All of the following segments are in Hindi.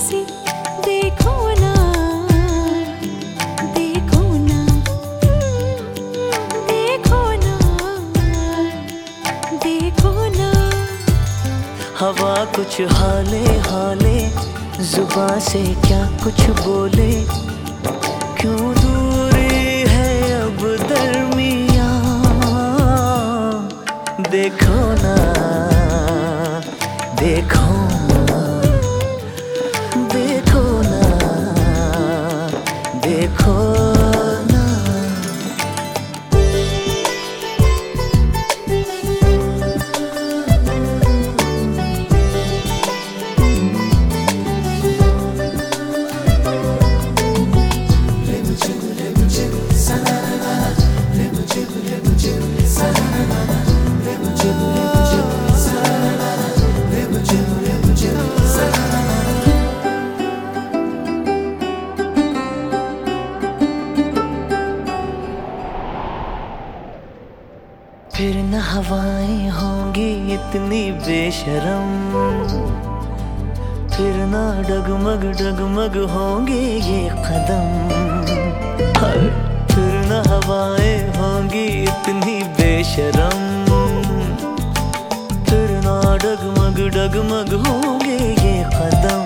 से देखो ना देखो ना देखो ना देखो ना। हवा कुछ हाले हाले जुबा से क्या कुछ बोले? क्यों दूरी है अब दरमिया? देखो ना, देखो फिर न हवाएँ होंगी इतनी बेशरम। फिर ना डगमग डगमग होंगे ये कदम। फिर न हवाएँ होंगी इतनी बेशरम। फिर ना डगमग डगमग होंगे ये कदम।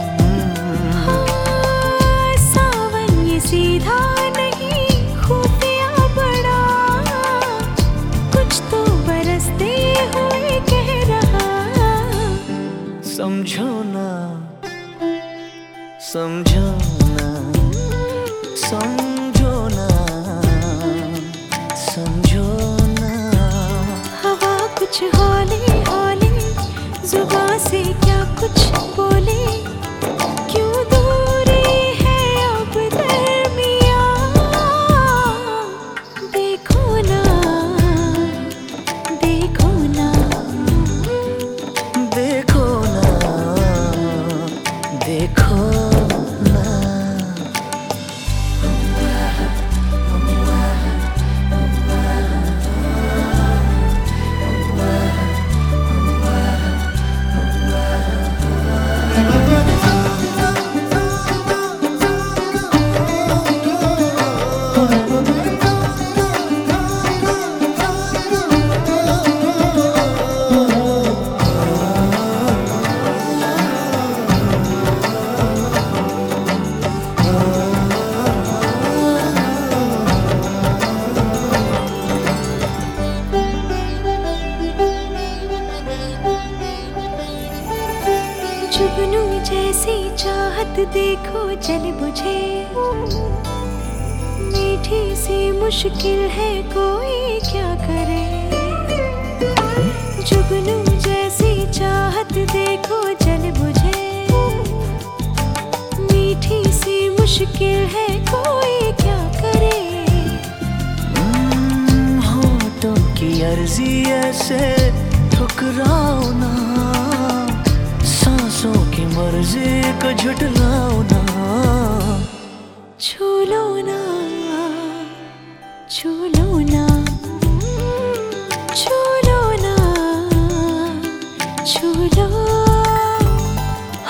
समझो ना समझो ना समझो ना समझो ना हवा कुछ हौली हौली जुबा से क्या कुछ चाहत देखो जल बुझे। मीठी सी मुश्किल है कोई क्या करे। जुगनू जैसी चाहत देखो जल बुझे। मीठी सी मुश्किल है कोई क्या करे। हम्म, होठों की अर्जी ऐसे ठुकराओ ना। मर्ज़ी को झुटलाओ ना, छू लो ना ना ना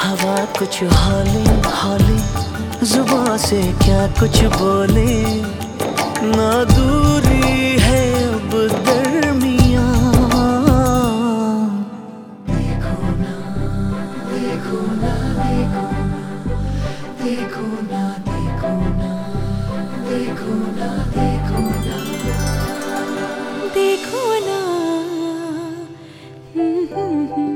हवा कुछ हाले हाले जुबा से क्या कुछ बोले? ना दूरी देखो ना देखो ना देखो ना देखो ना। देखो ना। हम्म, हम्म, हम्म।